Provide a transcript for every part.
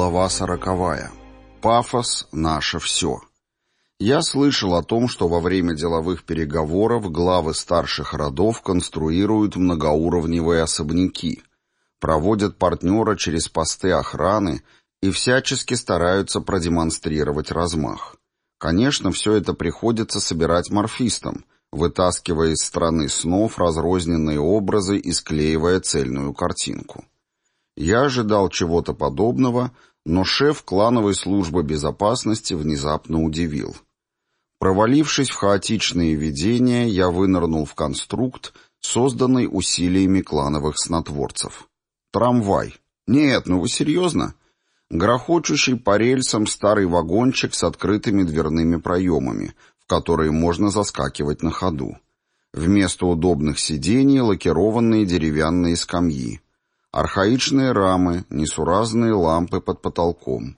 Глава сороковая. Пафос – наше все. Я слышал о том, что во время деловых переговоров главы старших родов конструируют многоуровневые особняки, проводят партнера через посты охраны и всячески стараются продемонстрировать размах. Конечно, все это приходится собирать морфистам, вытаскивая из страны снов разрозненные образы и склеивая цельную картинку. Я ожидал чего-то подобного, но шеф клановой службы безопасности внезапно удивил. Провалившись в хаотичные видения, я вынырнул в конструкт, созданный усилиями клановых снотворцев. Трамвай. Нет, ну вы серьезно? Грохочущий по рельсам старый вагончик с открытыми дверными проемами, в которые можно заскакивать на ходу. Вместо удобных сидений лакированные деревянные скамьи. Архаичные рамы, несуразные лампы под потолком.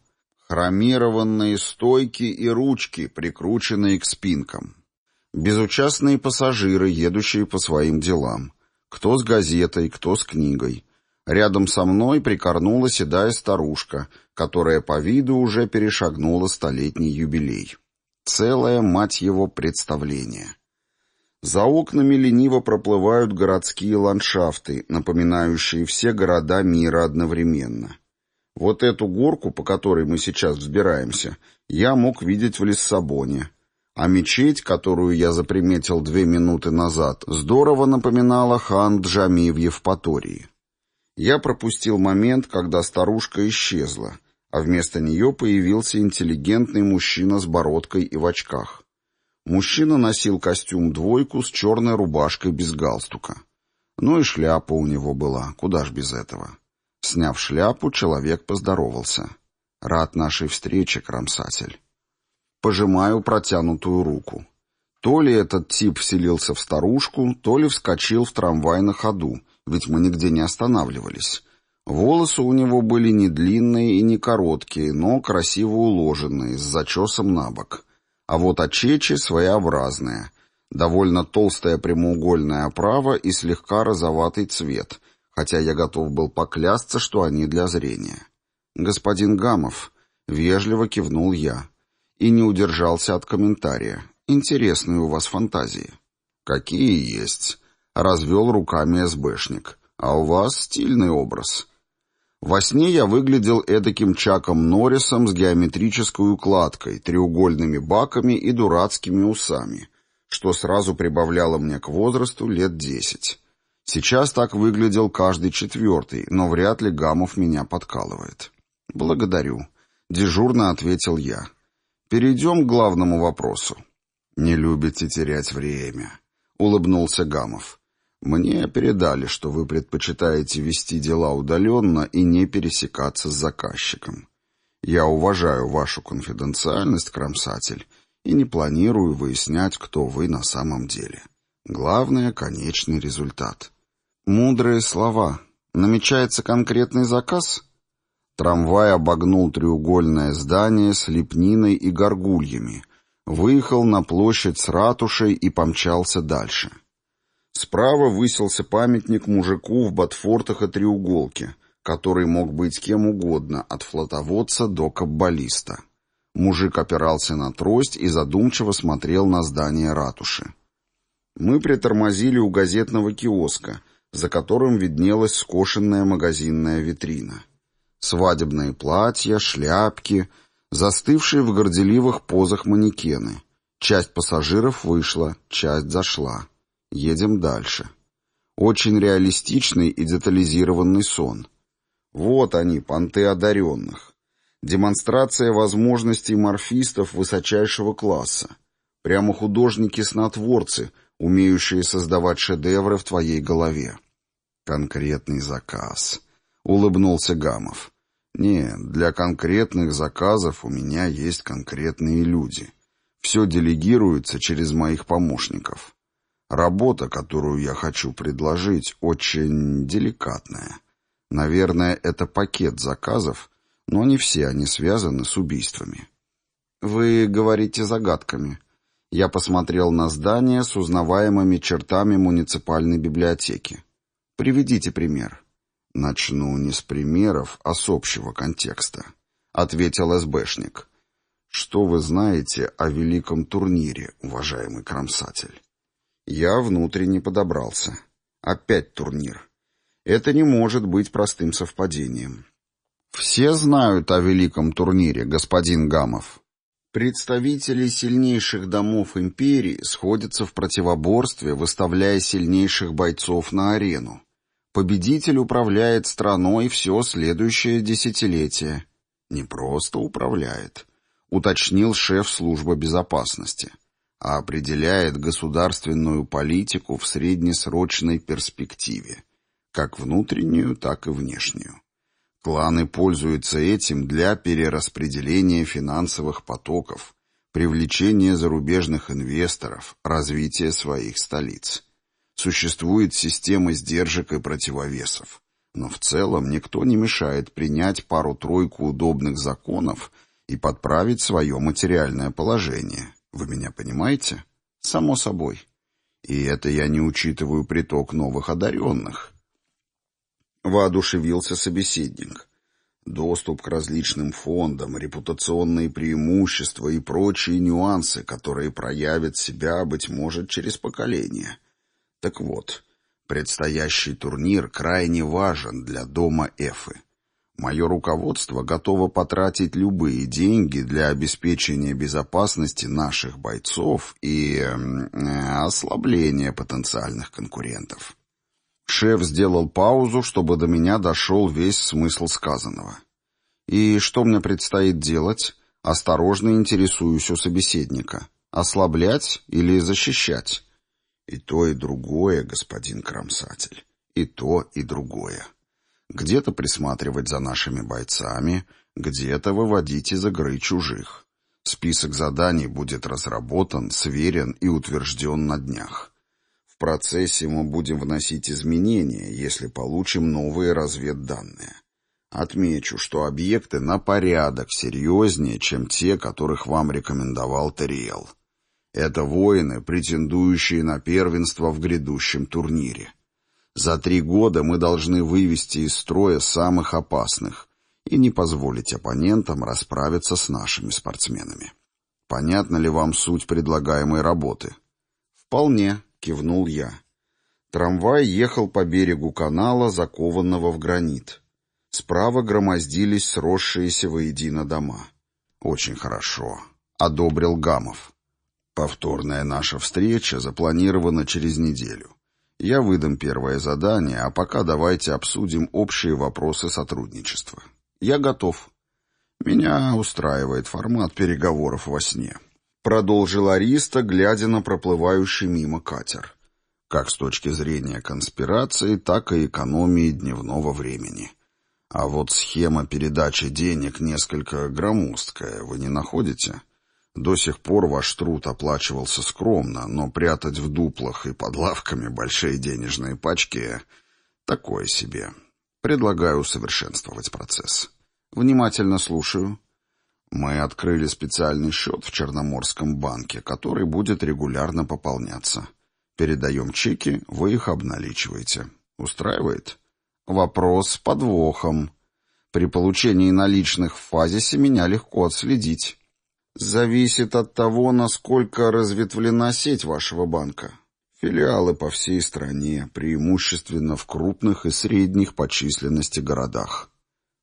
Хромированные стойки и ручки, прикрученные к спинкам. Безучастные пассажиры, едущие по своим делам. Кто с газетой, кто с книгой. Рядом со мной прикорнула седая старушка, которая по виду уже перешагнула столетний юбилей. Целое, мать его, представление. За окнами лениво проплывают городские ландшафты, напоминающие все города мира одновременно. Вот эту горку, по которой мы сейчас взбираемся, я мог видеть в Лиссабоне, а мечеть, которую я заприметил две минуты назад, здорово напоминала хан Джами в Евпатории. Я пропустил момент, когда старушка исчезла, а вместо нее появился интеллигентный мужчина с бородкой и в очках. Мужчина носил костюм-двойку с черной рубашкой без галстука. Ну и шляпа у него была, куда ж без этого. Сняв шляпу, человек поздоровался. «Рад нашей встрече, кромсатель». Пожимаю протянутую руку. То ли этот тип вселился в старушку, то ли вскочил в трамвай на ходу, ведь мы нигде не останавливались. Волосы у него были не длинные и не короткие, но красиво уложенные, с зачесом на бок. А вот очечи своеобразные. Довольно толстая прямоугольная оправа и слегка розоватый цвет, хотя я готов был поклясться, что они для зрения. «Господин Гамов», — вежливо кивнул я, и не удержался от комментария. «Интересные у вас фантазии». «Какие есть», — развел руками СБшник. «А у вас стильный образ». Во сне я выглядел эдаким Чаком Норрисом с геометрической укладкой, треугольными баками и дурацкими усами, что сразу прибавляло мне к возрасту лет десять. Сейчас так выглядел каждый четвертый, но вряд ли Гамов меня подкалывает. «Благодарю», — дежурно ответил я. «Перейдем к главному вопросу». «Не любите терять время», — улыбнулся Гамов. Мне передали, что вы предпочитаете вести дела удаленно и не пересекаться с заказчиком. Я уважаю вашу конфиденциальность, кромсатель, и не планирую выяснять, кто вы на самом деле. Главное — конечный результат. Мудрые слова. Намечается конкретный заказ? Трамвай обогнул треугольное здание с лепниной и горгульями, выехал на площадь с ратушей и помчался дальше. Справа высился памятник мужику в ботфортах и треуголке, который мог быть кем угодно, от флотоводца до каббалиста. Мужик опирался на трость и задумчиво смотрел на здание ратуши. Мы притормозили у газетного киоска, за которым виднелась скошенная магазинная витрина. Свадебные платья, шляпки, застывшие в горделивых позах манекены. Часть пассажиров вышла, часть зашла. Едем дальше. Очень реалистичный и детализированный сон. Вот они, понты одаренных. Демонстрация возможностей морфистов высочайшего класса. Прямо художники-снотворцы, умеющие создавать шедевры в твоей голове. Конкретный заказ. Улыбнулся Гамов. Нет, для конкретных заказов у меня есть конкретные люди. Все делегируется через моих помощников. Работа, которую я хочу предложить, очень деликатная. Наверное, это пакет заказов, но не все они связаны с убийствами. Вы говорите загадками. Я посмотрел на здание с узнаваемыми чертами муниципальной библиотеки. Приведите пример. Начну не с примеров, а с общего контекста. — ответил СБшник. «Что вы знаете о великом турнире, уважаемый кромсатель?» Я внутренне подобрался. Опять турнир. Это не может быть простым совпадением. Все знают о великом турнире, господин Гамов. Представители сильнейших домов империи сходятся в противоборстве, выставляя сильнейших бойцов на арену. Победитель управляет страной все следующее десятилетие. Не просто управляет, уточнил шеф службы безопасности, а определяет государственную политику в среднесрочной перспективе, как внутреннюю, так и внешнюю. Кланы пользуются этим для перераспределения финансовых потоков, привлечения зарубежных инвесторов, развития своих столиц. Существует система сдержек и противовесов. Но в целом никто не мешает принять пару-тройку удобных законов и подправить свое материальное положение. Вы меня понимаете? Само собой. И это я не учитываю приток новых одаренных. Воодушевился собеседник. Доступ к различным фондам, репутационные преимущества и прочие нюансы, которые проявят себя, быть может, через поколение. Так вот, предстоящий турнир крайне важен для дома Эфы. Мое руководство готово потратить любые деньги для обеспечения безопасности наших бойцов и э, ослабления потенциальных конкурентов. Шеф сделал паузу, чтобы до меня дошел весь смысл сказанного. «И что мне предстоит делать?» Осторожно интересуюсь у собеседника. «Ослаблять или защищать?» И то, и другое, господин кромсатель. И то, и другое. Где-то присматривать за нашими бойцами, где-то выводить из игры чужих. Список заданий будет разработан, сверен и утвержден на днях. В процессе мы будем вносить изменения, если получим новые разведданные. Отмечу, что объекты на порядок серьезнее, чем те, которых вам рекомендовал Терриел. Это воины, претендующие на первенство в грядущем турнире. За три года мы должны вывести из строя самых опасных и не позволить оппонентам расправиться с нашими спортсменами. Понятна ли вам суть предлагаемой работы? Вполне, кивнул я. Трамвай ехал по берегу канала, закованного в гранит. Справа громоздились сросшиеся воедино дома. Очень хорошо, одобрил Гамов. Повторная наша встреча запланирована через неделю. Я выдам первое задание, а пока давайте обсудим общие вопросы сотрудничества. Я готов. Меня устраивает формат переговоров во сне. Продолжил Ариста, глядя на проплывающий мимо катер. Как с точки зрения конспирации, так и экономии дневного времени. А вот схема передачи денег несколько громоздкая, вы не находите? До сих пор ваш труд оплачивался скромно, но прятать в дуплах и под лавками большие денежные пачки — такое себе. Предлагаю усовершенствовать процесс. Внимательно слушаю. Мы открыли специальный счет в Черноморском банке, который будет регулярно пополняться. Передаем чеки, вы их обналичиваете. Устраивает? Вопрос с подвохом. При получении наличных в фазисе меня легко отследить. Зависит от того, насколько разветвлена сеть вашего банка. Филиалы по всей стране, преимущественно в крупных и средних по численности городах.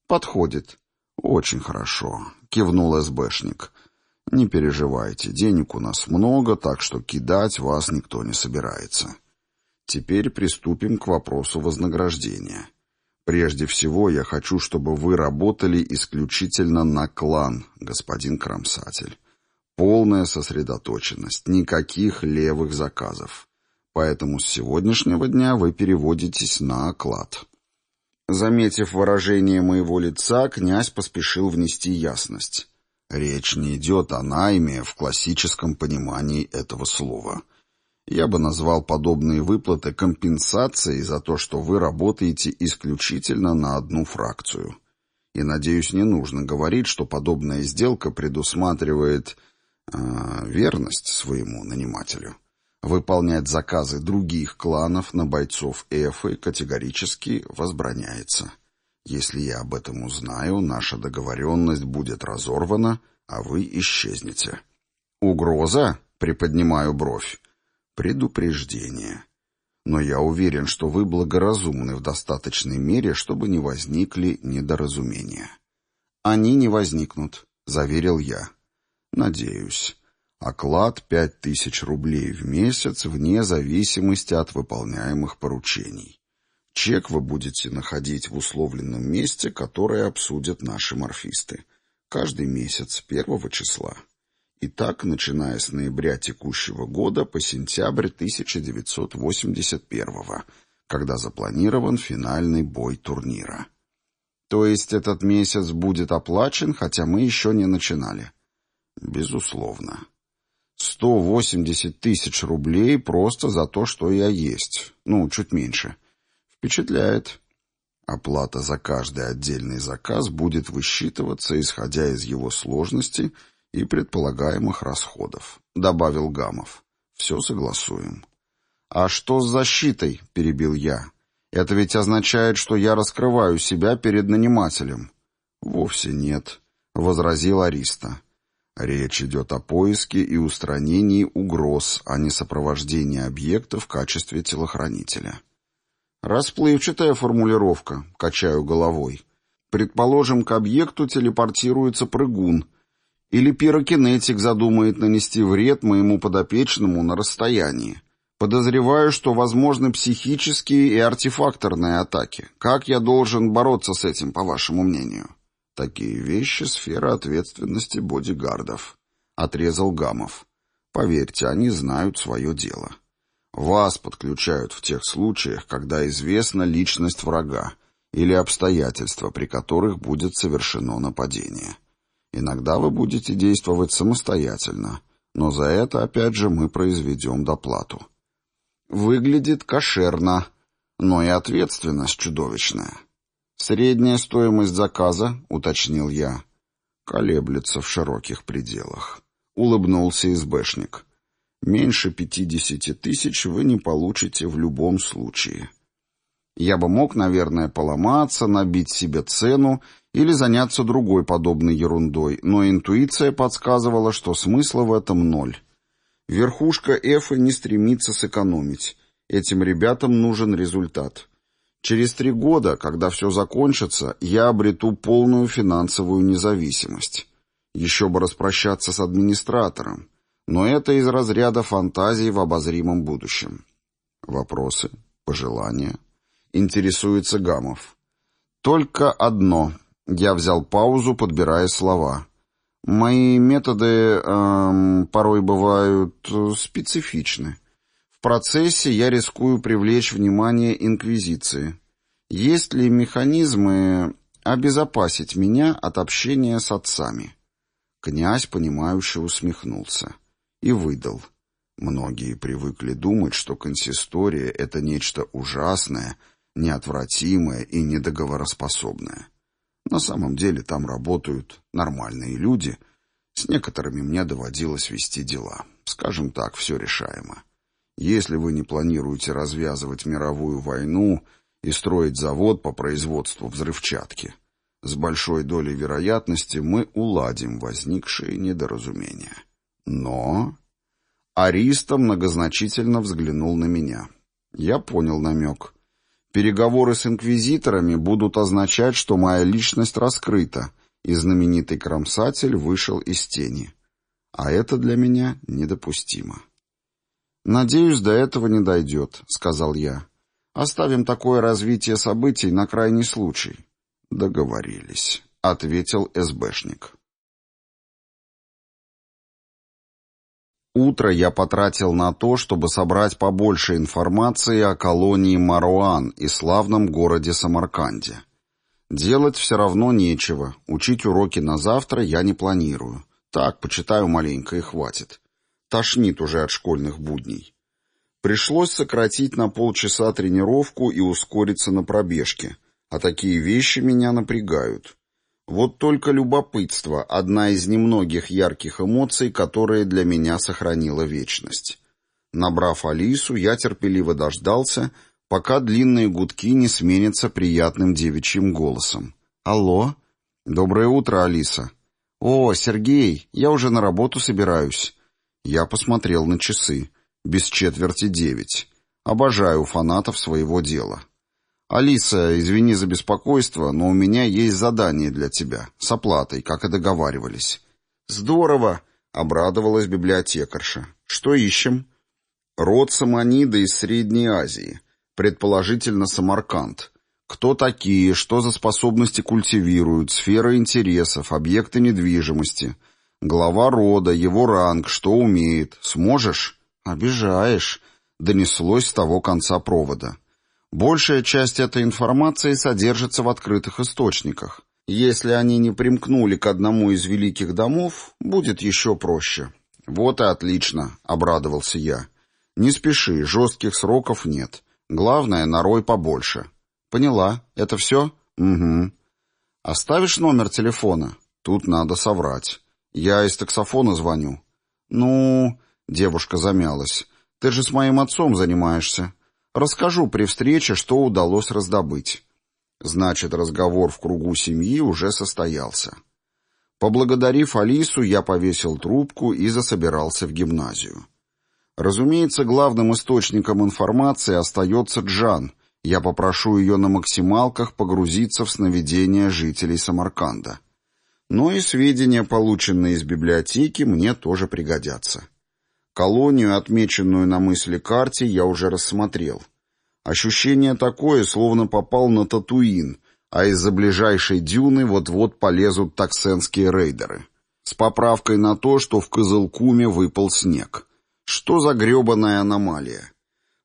Подходит. Очень хорошо, кивнул СБшник. Не переживайте, денег у нас много, так что кидать вас никто не собирается. Теперь приступим к вопросу вознаграждения. Прежде всего, я хочу, чтобы вы работали исключительно на клан, господин Кромсатель. Полная сосредоточенность, никаких левых заказов. Поэтому с сегодняшнего дня вы переводитесь на оклад. Заметив выражение моего лица, князь поспешил внести ясность. Речь не идет о найме в классическом понимании этого слова — я бы назвал подобные выплаты компенсацией за то, что вы работаете исключительно на одну фракцию. И, надеюсь, не нужно говорить, что подобная сделка предусматривает э, верность своему нанимателю. Выполнять заказы других кланов на бойцов Эфы категорически возбраняется. Если я об этом узнаю, наша договоренность будет разорвана, а вы исчезнете. Угроза? Приподнимаю бровь. Предупреждение. Но я уверен, что вы благоразумны в достаточной мере, чтобы не возникли недоразумения. Они не возникнут, заверил я. Надеюсь. Оклад пять тысяч рублей в месяц вне зависимости от выполняемых поручений. Чек вы будете находить в условленном месте, которое обсудят наши морфисты. Каждый месяц, первого числа. И так, начиная с ноября текущего года по сентябрь 1981 когда запланирован финальный бой турнира. То есть этот месяц будет оплачен, хотя мы еще не начинали? Безусловно. 180 тысяч рублей просто за то, что я есть. Ну, чуть меньше. Впечатляет. Оплата за каждый отдельный заказ будет высчитываться, исходя из его сложности и предполагаемых расходов, добавил Гамов. Все согласуем. А что с защитой? перебил я. Это ведь означает, что я раскрываю себя перед нанимателем. Вовсе нет, возразил Ариста. Речь идет о поиске и устранении угроз, а не сопровождении объекта в качестве телохранителя. Расплывчатая формулировка, качаю головой. Предположим, к объекту телепортируется прыгун, или пирокинетик задумает нанести вред моему подопечному на расстоянии. Подозреваю, что возможны психические и артефакторные атаки. Как я должен бороться с этим, по вашему мнению? Такие вещи — сфера ответственности бодигардов. Отрезал Гамов. Поверьте, они знают свое дело. Вас подключают в тех случаях, когда известна личность врага или обстоятельства, при которых будет совершено нападение. Иногда вы будете действовать самостоятельно, но за это, опять же, мы произведем доплату. Выглядит кошерно, но и ответственность чудовищная. Средняя стоимость заказа, уточнил я, колеблется в широких пределах. Улыбнулся избэшник. Меньше пятидесяти тысяч вы не получите в любом случае. Я бы мог, наверное, поломаться, набить себе цену или заняться другой подобной ерундой, но интуиция подсказывала, что смысла в этом ноль. Верхушка Эфы не стремится сэкономить. Этим ребятам нужен результат. Через три года, когда все закончится, я обрету полную финансовую независимость. Еще бы распрощаться с администратором. Но это из разряда фантазий в обозримом будущем. Вопросы? Пожелания? Интересуется Гамов. Только одно. Я взял паузу, подбирая слова. Мои методы эм, порой бывают э, специфичны. В процессе я рискую привлечь внимание Инквизиции. Есть ли механизмы обезопасить меня от общения с отцами? Князь, понимающе усмехнулся и выдал. Многие привыкли думать, что консистория — это нечто ужасное, неотвратимое и недоговороспособное. На самом деле там работают нормальные люди. С некоторыми мне доводилось вести дела. Скажем так, все решаемо. Если вы не планируете развязывать мировую войну и строить завод по производству взрывчатки, с большой долей вероятности мы уладим возникшие недоразумения. Но... Ариста многозначительно взглянул на меня. Я понял намек. Переговоры с инквизиторами будут означать, что моя личность раскрыта, и знаменитый кромсатель вышел из тени. А это для меня недопустимо. «Надеюсь, до этого не дойдет», — сказал я. «Оставим такое развитие событий на крайний случай». «Договорились», — ответил СБшник. Утро я потратил на то, чтобы собрать побольше информации о колонии Маруан и славном городе Самарканде. Делать все равно нечего, учить уроки на завтра я не планирую. Так, почитаю маленько и хватит. Тошнит уже от школьных будней. Пришлось сократить на полчаса тренировку и ускориться на пробежке, а такие вещи меня напрягают. Вот только любопытство — одна из немногих ярких эмоций, которые для меня сохранила вечность. Набрав Алису, я терпеливо дождался, пока длинные гудки не сменятся приятным девичьим голосом. «Алло?» «Доброе утро, Алиса». «О, Сергей, я уже на работу собираюсь». Я посмотрел на часы. Без четверти девять. Обожаю фанатов своего дела. «Алиса, извини за беспокойство, но у меня есть задание для тебя, с оплатой, как и договаривались». «Здорово!» — обрадовалась библиотекарша. «Что ищем?» «Род Саманида из Средней Азии, предположительно Самарканд. Кто такие, что за способности культивируют, сфера интересов, объекты недвижимости, глава рода, его ранг, что умеет. Сможешь?» «Обижаешь», — донеслось с того конца провода. Большая часть этой информации содержится в открытых источниках. Если они не примкнули к одному из великих домов, будет еще проще. «Вот и отлично», — обрадовался я. «Не спеши, жестких сроков нет. Главное, нарой побольше». «Поняла. Это все?» «Угу». «Оставишь номер телефона?» «Тут надо соврать. Я из таксофона звоню». «Ну...» — девушка замялась. «Ты же с моим отцом занимаешься. Расскажу при встрече, что удалось раздобыть. Значит, разговор в кругу семьи уже состоялся. Поблагодарив Алису, я повесил трубку и засобирался в гимназию. Разумеется, главным источником информации остается Джан. Я попрошу ее на максималках погрузиться в сновидения жителей Самарканда. Но и сведения, полученные из библиотеки, мне тоже пригодятся. Колонию, отмеченную на мысли карте, я уже рассмотрел. Ощущение такое, словно попал на Татуин, а из-за ближайшей дюны вот-вот полезут таксенские рейдеры. С поправкой на то, что в Кызылкуме выпал снег. Что за гребаная аномалия?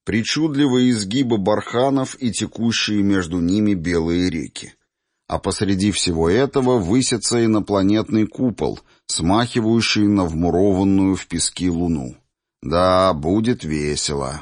Причудливые изгибы барханов и текущие между ними белые реки. А посреди всего этого высится инопланетный купол, смахивающий на вмурованную в пески луну. Да, будет весело.